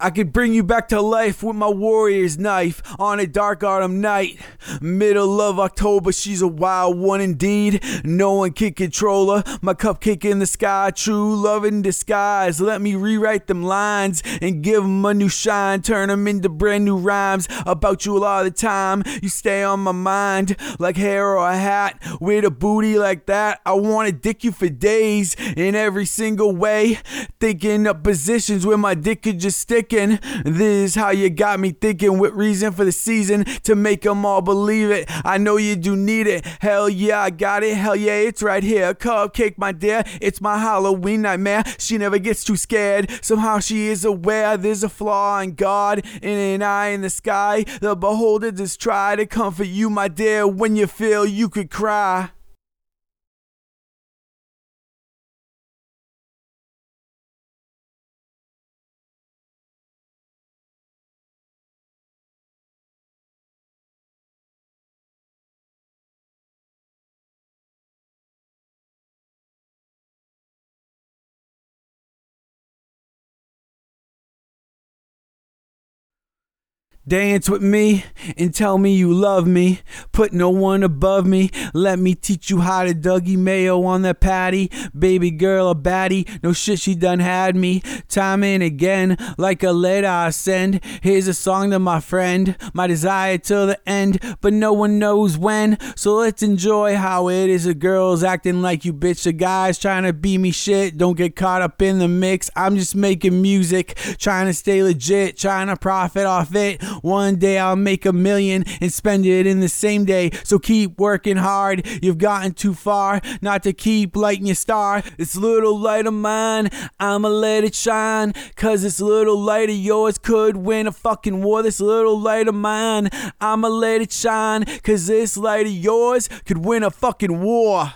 I could bring you back to life with my warrior's knife on a dark autumn night. Middle of October, she's a wild one indeed. No one can control her. My cupcake in the sky, true love in disguise. Let me rewrite them lines and give them a new shine. Turn them into brand new rhymes about you a lot of the time. You stay on my mind like hair or a hat. With a booty like that, I wanna dick you for days in every single way. Thinking of positions where my dick could just stick This is how you got me thinking with reason for the season to make them all believe it. I know you do need it. Hell yeah, I got it. Hell yeah, it's right here. Cupcake, my dear. It's my Halloween nightmare. She never gets too scared. Somehow she is aware there's a flaw in God in an eye in the sky. The beholder just try to comfort you, my dear, when you feel you could cry. Dance with me and tell me you love me. Put no one above me. Let me teach you how to Dougie Mayo on that patty. Baby girl, a baddie. No shit, she done had me. Time and again, like a letter I send. Here's a song to my friend. My desire till the end, but no one knows when. So let's enjoy how it is. The girls acting like you bitch. The guys trying to be me shit. Don't get caught up in the mix. I'm just making music, trying to stay legit, trying to profit off it. One day I'll make a million and spend it in the same day. So keep working hard. You've gotten too far not to keep lighting your star. This little light of mine, I'ma let it shine. Cause this little light of yours could win a fucking war. This little light of mine, I'ma let it shine. Cause this light of yours could win a fucking war.